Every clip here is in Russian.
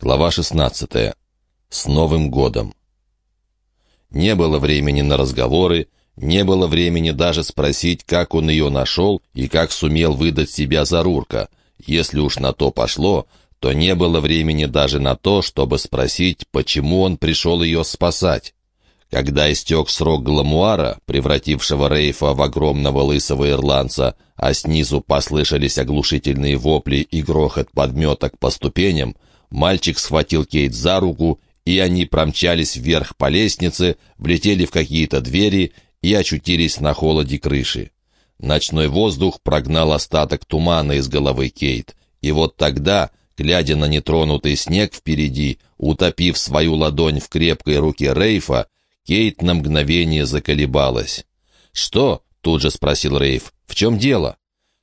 Глава 16. С Новым годом. Не было времени на разговоры, не было времени даже спросить, как он ее нашел и как сумел выдать себя за Рурка. Если уж на то пошло, то не было времени даже на то, чтобы спросить, почему он пришел ее спасать. Когда истек срок гламуара, превратившего Рейфа в огромного лысого ирландца, а снизу послышались оглушительные вопли и грохот подметок по ступеням, Мальчик схватил Кейт за руку, и они промчались вверх по лестнице, влетели в какие-то двери и очутились на холоде крыши. Ночной воздух прогнал остаток тумана из головы Кейт. И вот тогда, глядя на нетронутый снег впереди, утопив свою ладонь в крепкой руке Рейфа, Кейт на мгновение заколебалась. «Что?» — тут же спросил Рейф. «В чем дело?»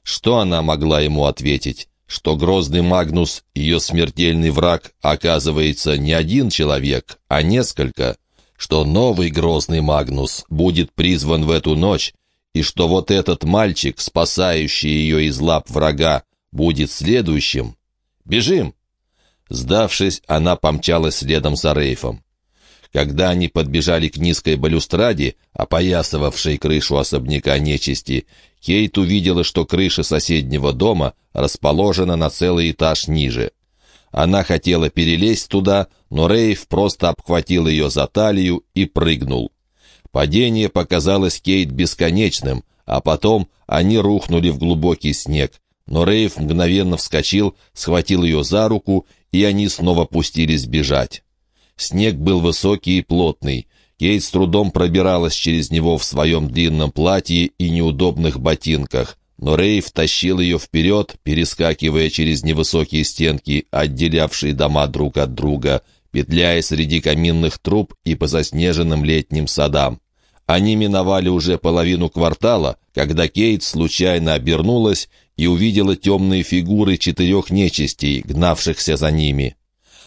Что она могла ему ответить? Что грозный Магнус, ее смертельный враг, оказывается не один человек, а несколько, что новый грозный Магнус будет призван в эту ночь, и что вот этот мальчик, спасающий ее из лап врага, будет следующим. «Бежим!» Сдавшись, она помчалась следом за Рейфом. Когда они подбежали к низкой балюстраде, опоясывавшей крышу особняка нечисти, Кейт увидела, что крыша соседнего дома расположена на целый этаж ниже. Она хотела перелезть туда, но Рейв просто обхватил ее за талию и прыгнул. Падение показалось Кейт бесконечным, а потом они рухнули в глубокий снег. Но Рейв мгновенно вскочил, схватил ее за руку, и они снова пустились бежать. Снег был высокий и плотный. Кейт с трудом пробиралась через него в своем длинном платье и неудобных ботинках. Но Рейв тащил ее вперед, перескакивая через невысокие стенки, отделявшие дома друг от друга, петляя среди каминных труб и по заснеженным летним садам. Они миновали уже половину квартала, когда Кейт случайно обернулась и увидела темные фигуры четырех нечистей, гнавшихся за ними.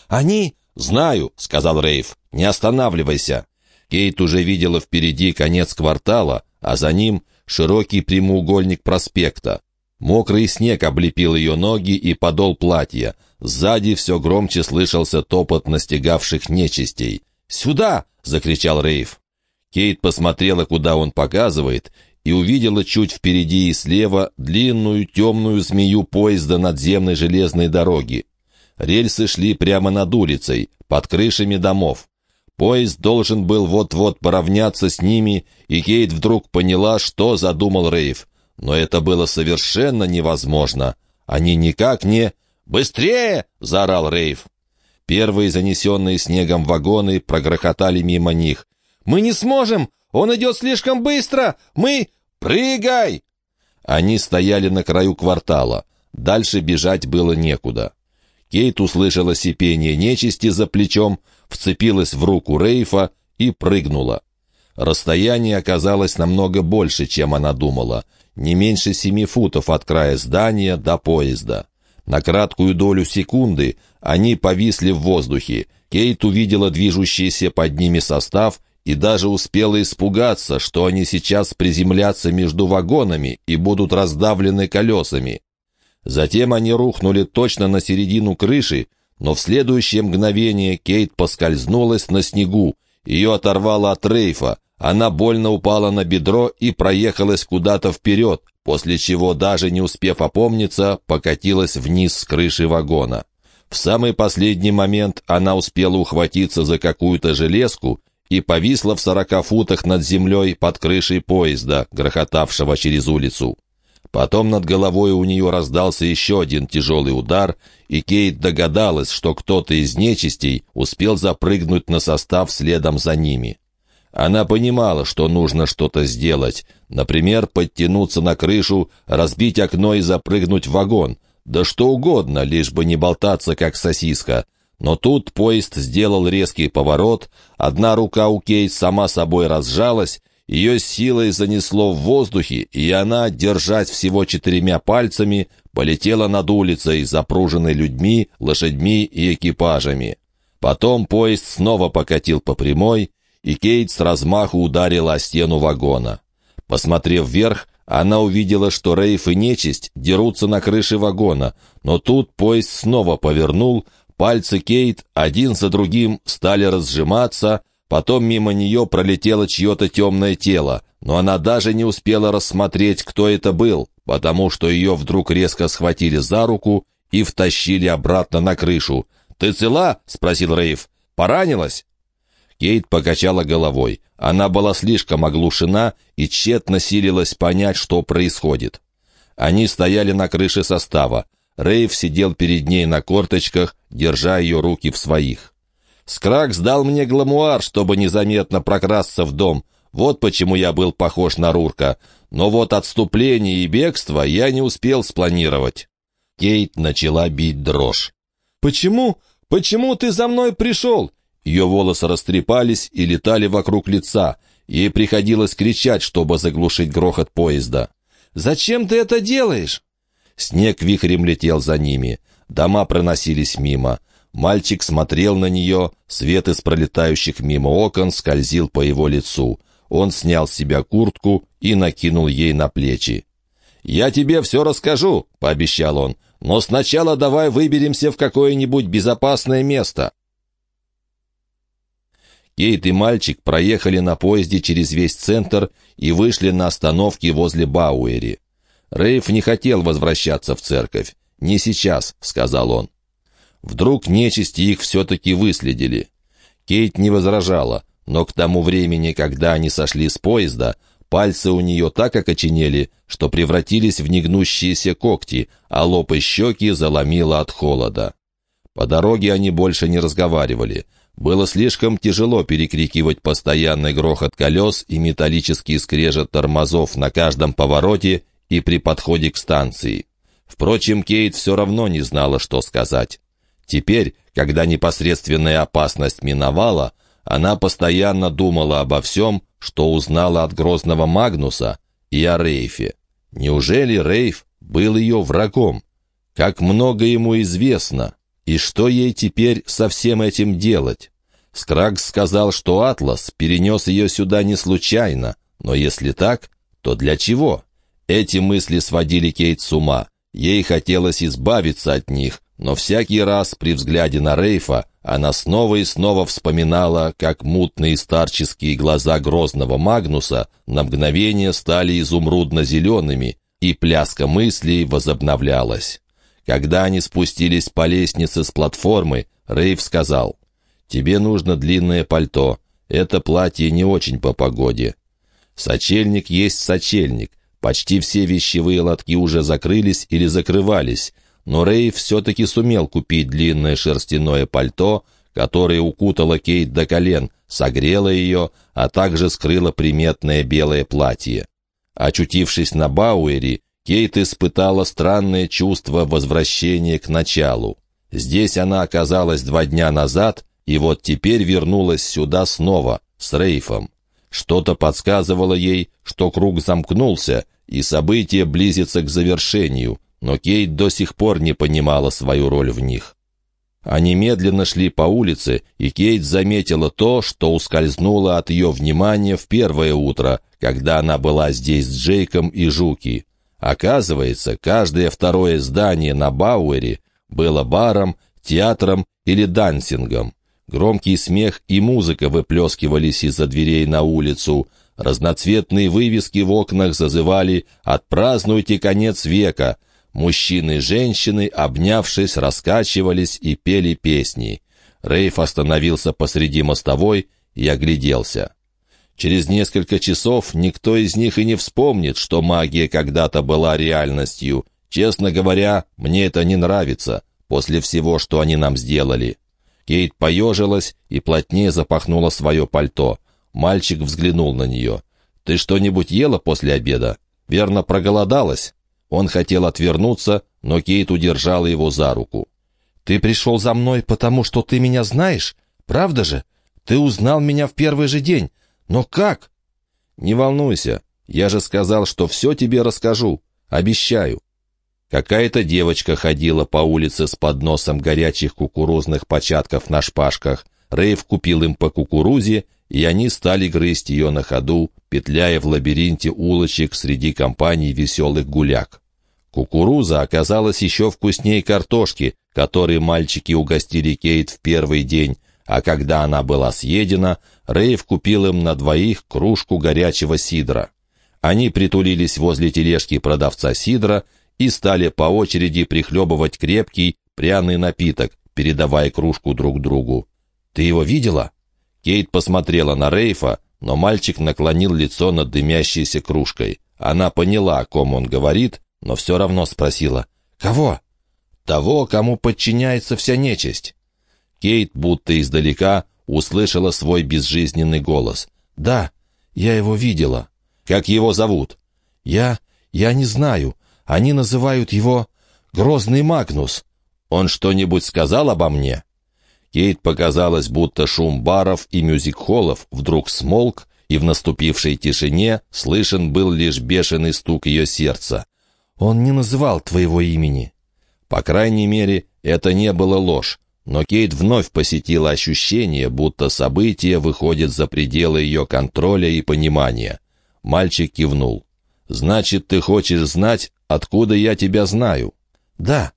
«Они «Знаю», — сказал Рейв, — «не останавливайся». Кейт уже видела впереди конец квартала, а за ним широкий прямоугольник проспекта. Мокрый снег облепил ее ноги и подол платья. Сзади все громче слышался топот настигавших нечистей. «Сюда!» — закричал Рейв. Кейт посмотрела, куда он показывает, и увидела чуть впереди и слева длинную темную змею поезда надземной железной дороги. Рельсы шли прямо над улицей, под крышами домов. Поезд должен был вот-вот поравняться с ними, и Кейт вдруг поняла, что задумал Рейв. Но это было совершенно невозможно. Они никак не... «Быстрее!» — заорал Рейв. Первые занесенные снегом вагоны прогрохотали мимо них. «Мы не сможем! Он идет слишком быстро! Мы... Прыгай!» Они стояли на краю квартала. Дальше бежать было некуда. Кейт услышала сипение нечисти за плечом, вцепилась в руку Рейфа и прыгнула. Расстояние оказалось намного больше, чем она думала. Не меньше семи футов от края здания до поезда. На краткую долю секунды они повисли в воздухе. Кейт увидела движущийся под ними состав и даже успела испугаться, что они сейчас приземлятся между вагонами и будут раздавлены колесами. Затем они рухнули точно на середину крыши, но в следующее мгновение Кейт поскользнулась на снегу. Ее оторвало от рейфа. Она больно упала на бедро и проехалась куда-то вперед, после чего, даже не успев опомниться, покатилась вниз с крыши вагона. В самый последний момент она успела ухватиться за какую-то железку и повисла в сорока футах над землей под крышей поезда, грохотавшего через улицу. Потом над головой у нее раздался еще один тяжелый удар, и Кейт догадалась, что кто-то из нечистей успел запрыгнуть на состав следом за ними. Она понимала, что нужно что-то сделать, например, подтянуться на крышу, разбить окно и запрыгнуть в вагон, да что угодно, лишь бы не болтаться, как сосиска. Но тут поезд сделал резкий поворот, одна рука у Кейт сама собой разжалась, ее силой занесло в воздухе, и она, держась всего четырьмя пальцами, полетела над улицей, запруженной людьми, лошадьми и экипажами. Потом поезд снова покатил по прямой, и Кейт с размаху ударила о стену вагона. Посмотрев вверх, она увидела, что Рейф и нечисть дерутся на крыше вагона, но тут поезд снова повернул, Пальцы Кейт один за другим стали разжиматься, потом мимо нее пролетело чье-то темное тело, но она даже не успела рассмотреть, кто это был, потому что ее вдруг резко схватили за руку и втащили обратно на крышу. «Ты цела?» — спросил Рейв. «Поранилась?» Кейт покачала головой. Она была слишком оглушена и тщетно силилась понять, что происходит. Они стояли на крыше состава. Рейв сидел перед ней на корточках, держа ее руки в своих. «Скрак сдал мне гламуар, чтобы незаметно прокрасться в дом. Вот почему я был похож на Рурка. Но вот отступление и бегство я не успел спланировать». Кейт начала бить дрожь. «Почему? Почему ты за мной пришел?» Ее волосы растрепались и летали вокруг лица. Ей приходилось кричать, чтобы заглушить грохот поезда. «Зачем ты это делаешь?» Снег вихрем летел за ними. Дома проносились мимо. Мальчик смотрел на нее, свет из пролетающих мимо окон скользил по его лицу. Он снял с себя куртку и накинул ей на плечи. «Я тебе все расскажу», — пообещал он, — «но сначала давай выберемся в какое-нибудь безопасное место». Кейт и мальчик проехали на поезде через весь центр и вышли на остановке возле Бауэри. Рейф не хотел возвращаться в церковь. «Не сейчас», — сказал он. Вдруг нечисти их все-таки выследили. Кейт не возражала, но к тому времени, когда они сошли с поезда, пальцы у нее так окоченели, что превратились в негнущиеся когти, а лоб и щеки заломило от холода. По дороге они больше не разговаривали. Было слишком тяжело перекрикивать постоянный грохот колес и металлический скрежет тормозов на каждом повороте и при подходе к станции. Впрочем, Кейт все равно не знала, что сказать. Теперь, когда непосредственная опасность миновала, она постоянно думала обо всем, что узнала от грозного Магнуса и о Рейфе. Неужели Рейф был ее врагом? Как много ему известно, и что ей теперь со всем этим делать? Скрагс сказал, что Атлас перенес ее сюда не случайно, но если так, то для чего? Эти мысли сводили Кейт с ума. Ей хотелось избавиться от них, но всякий раз при взгляде на Рейфа она снова и снова вспоминала, как мутные старческие глаза грозного Магнуса на мгновение стали изумрудно-зелеными, и пляска мыслей возобновлялась. Когда они спустились по лестнице с платформы, Рейф сказал, «Тебе нужно длинное пальто. Это платье не очень по погоде. Сочельник есть сочельник. Почти все вещевые лотки уже закрылись или закрывались, но Рэй все-таки сумел купить длинное шерстяное пальто, которое укутало Кейт до колен, согрело ее, а также скрыло приметное белое платье. Очутившись на Бауэре, Кейт испытала странное чувство возвращения к началу. Здесь она оказалась два дня назад, и вот теперь вернулась сюда снова, с Рейфом. Что-то подсказывало ей, что круг замкнулся, и событие близится к завершению, но Кейт до сих пор не понимала свою роль в них. Они медленно шли по улице, и Кейт заметила то, что ускользнуло от ее внимания в первое утро, когда она была здесь с Джейком и Жуки. Оказывается, каждое второе здание на Бауэре было баром, театром или дансингом. Громкий смех и музыка выплескивались из-за дверей на улицу. Разноцветные вывески в окнах зазывали «Отпразднуйте конец века», Мужчины и женщины, обнявшись, раскачивались и пели песни. Рейф остановился посреди мостовой и огляделся. Через несколько часов никто из них и не вспомнит, что магия когда-то была реальностью. Честно говоря, мне это не нравится, после всего, что они нам сделали. Кейт поежилась и плотнее запахнула свое пальто. Мальчик взглянул на нее. «Ты что-нибудь ела после обеда? Верно, проголодалась?» Он хотел отвернуться, но Кейт удержала его за руку. «Ты пришел за мной, потому что ты меня знаешь? Правда же? Ты узнал меня в первый же день. Но как?» «Не волнуйся. Я же сказал, что все тебе расскажу. Обещаю». Какая-то девочка ходила по улице с подносом горячих кукурузных початков на шпажках. Рейв купил им по кукурузе, и они стали грызть ее на ходу, петляя в лабиринте улочек среди компаний веселых гуляк. Кукуруза оказалась еще вкуснее картошки, которой мальчики угостили Кейт в первый день, а когда она была съедена, Рейв купил им на двоих кружку горячего сидра. Они притулились возле тележки продавца сидра и стали по очереди прихлебывать крепкий, пряный напиток, передавая кружку друг другу. «Ты его видела?» Кейт посмотрела на Рейфа, но мальчик наклонил лицо над дымящейся кружкой. Она поняла, о ком он говорит, но все равно спросила. «Кого?» «Того, кому подчиняется вся нечисть». Кейт будто издалека услышала свой безжизненный голос. «Да, я его видела». «Как его зовут?» «Я... я не знаю. Они называют его Грозный Магнус». «Он что-нибудь сказал обо мне?» Кейт показалось, будто шум баров и мюзик-холлов вдруг смолк, и в наступившей тишине слышен был лишь бешеный стук ее сердца. «Он не называл твоего имени». По крайней мере, это не было ложь, но Кейт вновь посетила ощущение, будто событие выходит за пределы ее контроля и понимания. Мальчик кивнул. «Значит, ты хочешь знать, откуда я тебя знаю?» «Да».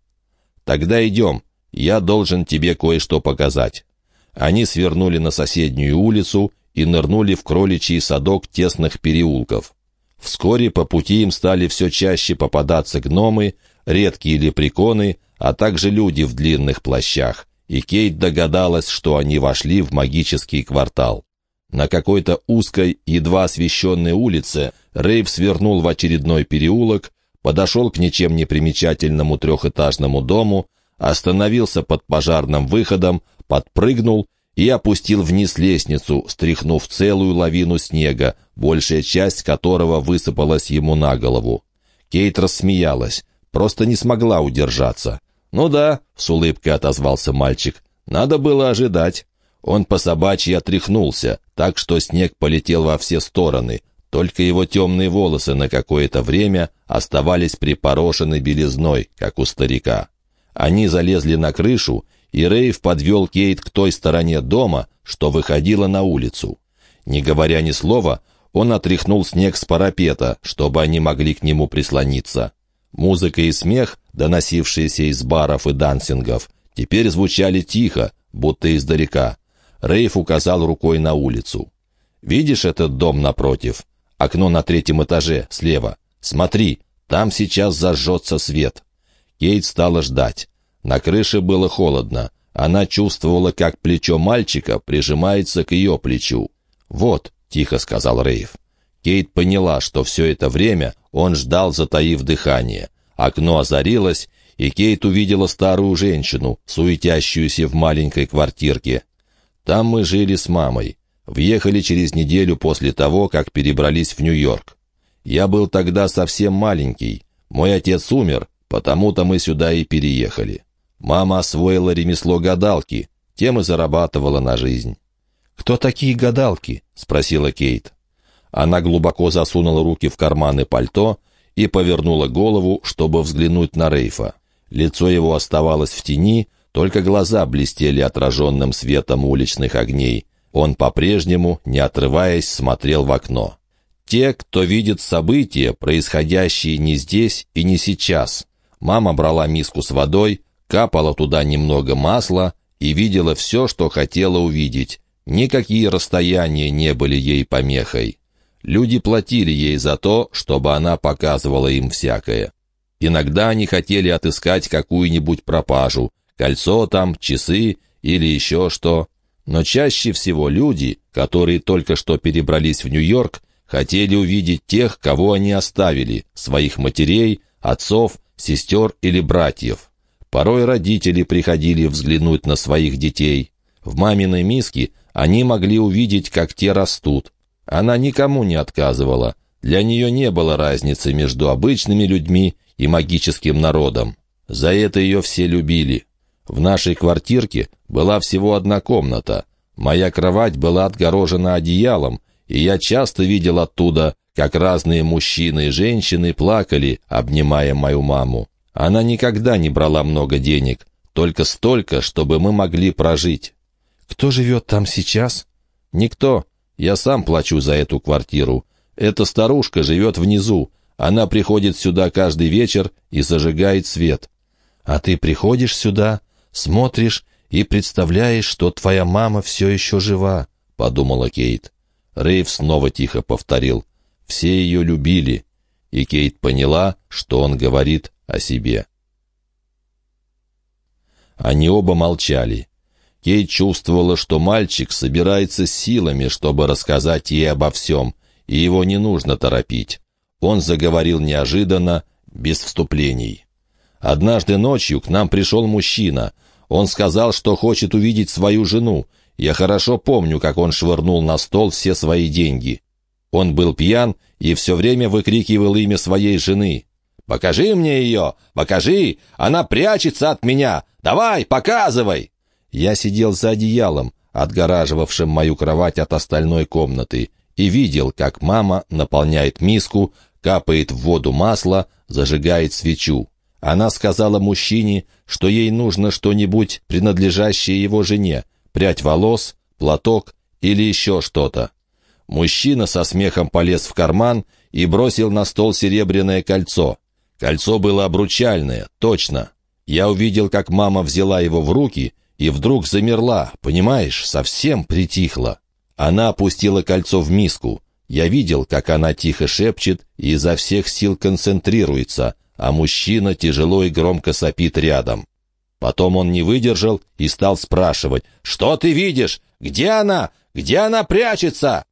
«Тогда идем. Я должен тебе кое-что показать». Они свернули на соседнюю улицу и нырнули в кроличий садок тесных переулков. Вскоре по пути им стали все чаще попадаться гномы, редкие лепреконы, а также люди в длинных плащах, и Кейт догадалась, что они вошли в магический квартал. На какой-то узкой, едва освещенной улице Рейв свернул в очередной переулок, подошел к ничем не примечательному трехэтажному дому, остановился под пожарным выходом, подпрыгнул и опустил вниз лестницу, стряхнув целую лавину снега, большая часть которого высыпалась ему на голову. Кейт рассмеялась, просто не смогла удержаться. «Ну да», — с улыбкой отозвался мальчик, — «надо было ожидать». Он по собачьи отряхнулся, так что снег полетел во все стороны, только его темные волосы на какое-то время оставались припорошены белизной, как у старика. Они залезли на крышу, и Рейв подвел Кейт к той стороне дома, что выходила на улицу. Не говоря ни слова, он отряхнул снег с парапета, чтобы они могли к нему прислониться. Музыка и смех, доносившиеся из баров и дансингов, теперь звучали тихо, будто издалека. Рейв указал рукой на улицу. «Видишь этот дом напротив? Окно на третьем этаже, слева. Смотри, там сейчас зажжется свет». Кейт стала ждать. На крыше было холодно. Она чувствовала, как плечо мальчика прижимается к ее плечу. «Вот», — тихо сказал Рейв. Кейт поняла, что все это время он ждал, затаив дыхание. Окно озарилось, и Кейт увидела старую женщину, суетящуюся в маленькой квартирке. Там мы жили с мамой. Въехали через неделю после того, как перебрались в Нью-Йорк. Я был тогда совсем маленький. Мой отец умер, потому-то мы сюда и переехали. Мама освоила ремесло гадалки, тем и зарабатывала на жизнь. «Кто такие гадалки?» — спросила Кейт. Она глубоко засунула руки в карманы пальто и повернула голову, чтобы взглянуть на Рейфа. Лицо его оставалось в тени, только глаза блестели отраженным светом уличных огней. Он по-прежнему, не отрываясь, смотрел в окно. Те, кто видит события, происходящие не здесь и не сейчас. Мама брала миску с водой, капала туда немного масла и видела все, что хотела увидеть. Никакие расстояния не были ей помехой. Люди платили ей за то, чтобы она показывала им всякое. Иногда они хотели отыскать какую-нибудь пропажу, кольцо там, часы или еще что. Но чаще всего люди, которые только что перебрались в Нью-Йорк, хотели увидеть тех, кого они оставили, своих матерей, отцов, сестер или братьев. Порой родители приходили взглянуть на своих детей. В маминой миске они могли увидеть, как те растут. Она никому не отказывала. Для нее не было разницы между обычными людьми и магическим народом. За это ее все любили. В нашей квартирке была всего одна комната. Моя кровать была отгорожена одеялом, и я часто видел оттуда, как разные мужчины и женщины плакали, обнимая мою маму. Она никогда не брала много денег, только столько, чтобы мы могли прожить. Кто живет там сейчас? Никто. Я сам плачу за эту квартиру. Эта старушка живет внизу. Она приходит сюда каждый вечер и зажигает свет. А ты приходишь сюда, смотришь и представляешь, что твоя мама все еще жива, — подумала Кейт. Рейв снова тихо повторил. Все ее любили. И Кейт поняла, что он говорит о себе. Они оба молчали. Кейт чувствовала, что мальчик собирается силами, чтобы рассказать ей обо всем, и его не нужно торопить. Он заговорил неожиданно, без вступлений. «Однажды ночью к нам пришел мужчина. Он сказал, что хочет увидеть свою жену. Я хорошо помню, как он швырнул на стол все свои деньги. Он был пьян и все время выкрикивал имя своей жены. «Покажи мне ее! Покажи! Она прячется от меня! Давай, показывай!» Я сидел за одеялом, отгораживавшим мою кровать от остальной комнаты, и видел, как мама наполняет миску, капает в воду масло, зажигает свечу. Она сказала мужчине, что ей нужно что-нибудь, принадлежащее его жене, прядь волос, платок или еще что-то. Мужчина со смехом полез в карман и бросил на стол серебряное кольцо. Кольцо было обручальное, точно. Я увидел, как мама взяла его в руки и вдруг замерла, понимаешь, совсем притихла. Она опустила кольцо в миску. Я видел, как она тихо шепчет и изо всех сил концентрируется, а мужчина тяжело и громко сопит рядом. Потом он не выдержал и стал спрашивать, «Что ты видишь? Где она? Где она прячется?»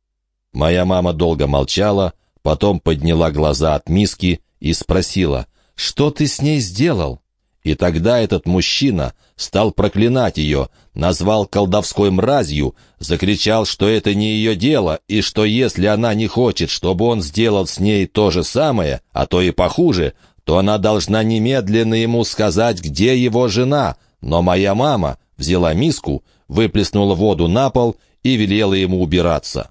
Моя мама долго молчала, потом подняла глаза от миски и спросила, «Что ты с ней сделал?» И тогда этот мужчина стал проклинать ее, назвал колдовской мразью, закричал, что это не ее дело, и что если она не хочет, чтобы он сделал с ней то же самое, а то и похуже, то она должна немедленно ему сказать, где его жена. Но моя мама взяла миску, выплеснула воду на пол и велела ему убираться.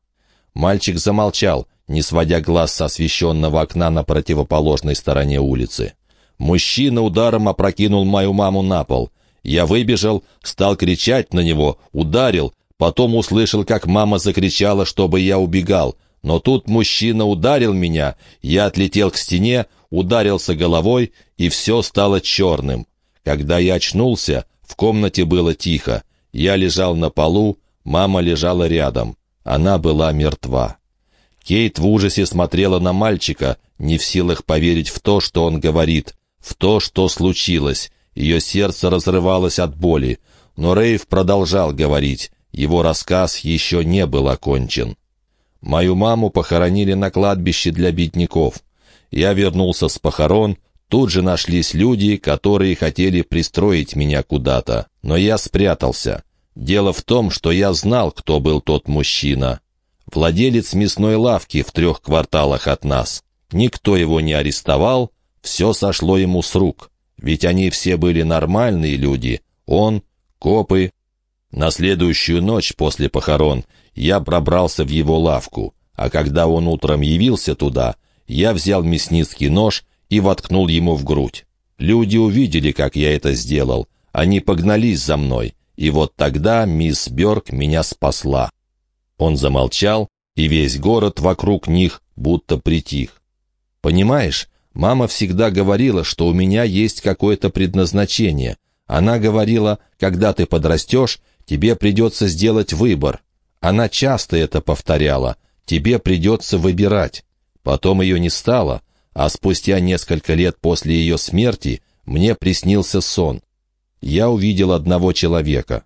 Мальчик замолчал, не сводя глаз с освещенного окна на противоположной стороне улицы. Мужчина ударом опрокинул мою маму на пол. Я выбежал, стал кричать на него, ударил, потом услышал, как мама закричала, чтобы я убегал. Но тут мужчина ударил меня, я отлетел к стене, ударился головой, и все стало черным. Когда я очнулся, в комнате было тихо. Я лежал на полу, мама лежала рядом. Она была мертва. Кейт в ужасе смотрела на мальчика, не в силах поверить в то, что он говорит в то, что случилось. Ее сердце разрывалось от боли. Но Рейв продолжал говорить. Его рассказ еще не был окончен. Мою маму похоронили на кладбище для бедняков. Я вернулся с похорон, тут же нашлись люди, которые хотели пристроить меня куда-то. Но я спрятался. Дело в том, что я знал, кто был тот мужчина. Владелец мясной лавки в трех кварталах от нас. Никто его не арестовал, все сошло ему с рук, ведь они все были нормальные люди, он, копы. На следующую ночь после похорон я пробрался в его лавку, а когда он утром явился туда, я взял мясницкий нож и воткнул ему в грудь. Люди увидели, как я это сделал. Они погнались за мной, и вот тогда мисс Бёрк меня спасла. Он замолчал, и весь город вокруг них будто притих. Понимаешь, Мама всегда говорила, что у меня есть какое-то предназначение. Она говорила, когда ты подрастешь, тебе придется сделать выбор. Она часто это повторяла. Тебе придется выбирать. Потом ее не стало, а спустя несколько лет после ее смерти мне приснился сон. Я увидел одного человека.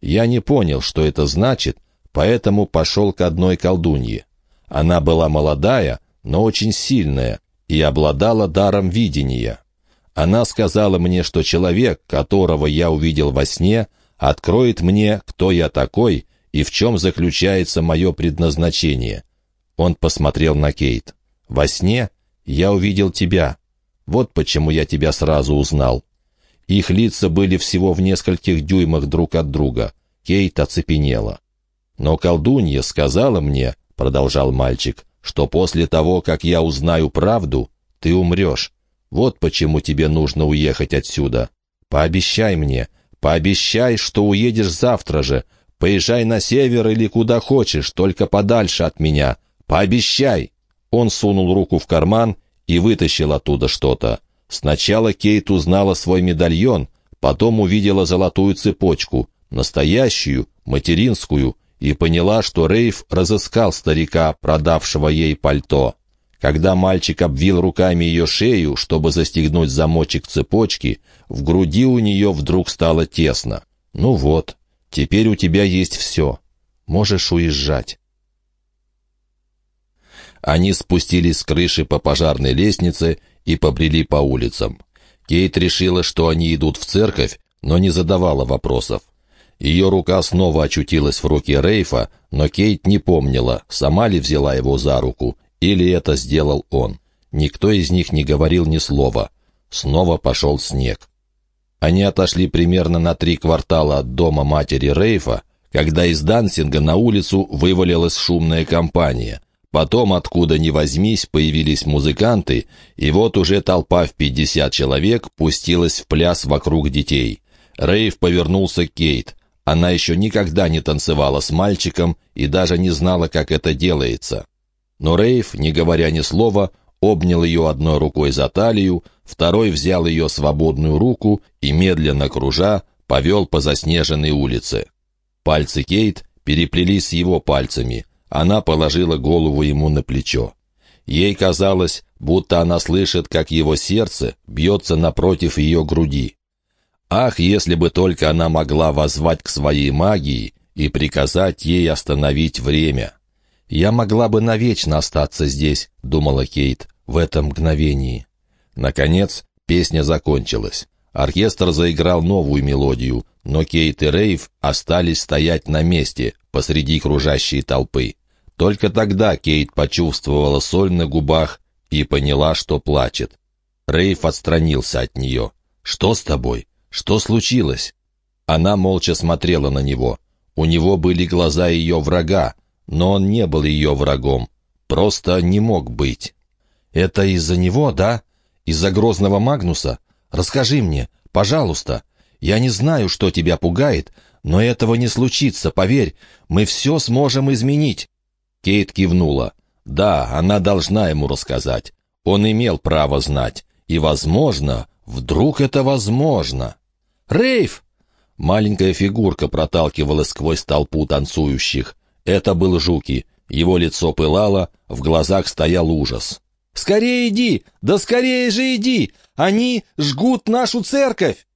Я не понял, что это значит, поэтому пошел к одной колдунье. Она была молодая, но очень сильная, и обладала даром видения. Она сказала мне, что человек, которого я увидел во сне, откроет мне, кто я такой и в чем заключается мое предназначение. Он посмотрел на Кейт. «Во сне я увидел тебя. Вот почему я тебя сразу узнал». Их лица были всего в нескольких дюймах друг от друга. Кейт оцепенела. «Но колдунья сказала мне», — продолжал мальчик, что после того, как я узнаю правду, ты умрешь. Вот почему тебе нужно уехать отсюда. Пообещай мне, пообещай, что уедешь завтра же. Поезжай на север или куда хочешь, только подальше от меня. Пообещай!» Он сунул руку в карман и вытащил оттуда что-то. Сначала Кейт узнала свой медальон, потом увидела золотую цепочку, настоящую, материнскую, и поняла, что Рейв разыскал старика, продавшего ей пальто. Когда мальчик обвил руками ее шею, чтобы застегнуть замочек цепочки, в груди у нее вдруг стало тесно. «Ну вот, теперь у тебя есть все. Можешь уезжать». Они спустились с крыши по пожарной лестнице и побрели по улицам. Кейт решила, что они идут в церковь, но не задавала вопросов. Ее рука снова очутилась в руке Рейфа, но Кейт не помнила, сама ли взяла его за руку, или это сделал он. Никто из них не говорил ни слова. Снова пошел снег. Они отошли примерно на три квартала от дома матери Рейфа, когда из Дансинга на улицу вывалилась шумная компания. Потом, откуда ни возьмись, появились музыканты, и вот уже толпа в пятьдесят человек пустилась в пляс вокруг детей. Рейв повернулся к Кейт. Она еще никогда не танцевала с мальчиком и даже не знала, как это делается. Но Рейв, не говоря ни слова, обнял ее одной рукой за талию, второй взял ее свободную руку и, медленно кружа, повел по заснеженной улице. Пальцы Кейт переплелись с его пальцами. Она положила голову ему на плечо. Ей казалось, будто она слышит, как его сердце бьется напротив ее груди. Ах, если бы только она могла воззвать к своей магии и приказать ей остановить время! «Я могла бы навечно остаться здесь», — думала Кейт, — «в этом мгновении». Наконец, песня закончилась. Оркестр заиграл новую мелодию, но Кейт и Рейв остались стоять на месте, посреди кружащей толпы. Только тогда Кейт почувствовала соль на губах и поняла, что плачет. Рейв отстранился от нее. «Что с тобой? Что случилось?» Она молча смотрела на него. У него были глаза ее врага, но он не был ее врагом. Просто не мог быть. «Это из-за него, да? Из-за грозного Магнуса? Расскажи мне, пожалуйста. Я не знаю, что тебя пугает, но этого не случится, поверь. Мы все сможем изменить». Кейт кивнула. Да, она должна ему рассказать. Он имел право знать. И, возможно, вдруг это возможно. «Рейв!» Маленькая фигурка проталкивалась сквозь толпу танцующих. Это был Жуки. Его лицо пылало, в глазах стоял ужас. «Скорее иди! Да скорее же иди! Они жгут нашу церковь!»